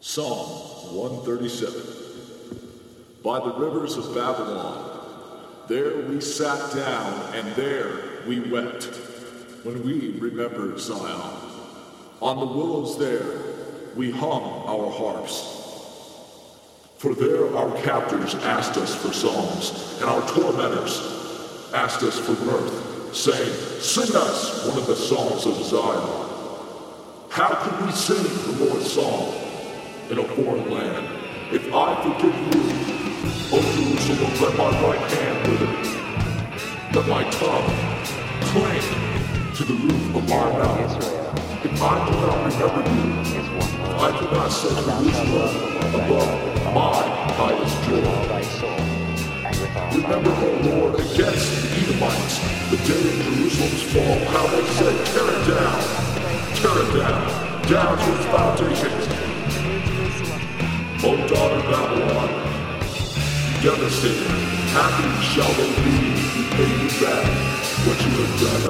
Psalm 137 By the rivers of Babylon, there we sat down and there we wept when we remembered Zion. On the willows there we hung our harps. For there our captors asked us for songs, and our tormentors asked us for mirth, saying, Sing us one of the songs of Zion. How can we sing the Lord's song in a foreign land? If I forgive you, O Jerusalem, let my right hand wither. Let my tongue cling to the roof of my mouth. If I do not remember you, I do not set Jerusalem above my highest joy. Remember, O Lord, against the Edomites, the day of Jerusalem's fall, how they said, tear it down, tear it down, down to its foundations. Babylon, devastated, happy shall they be who pay you back what you have done.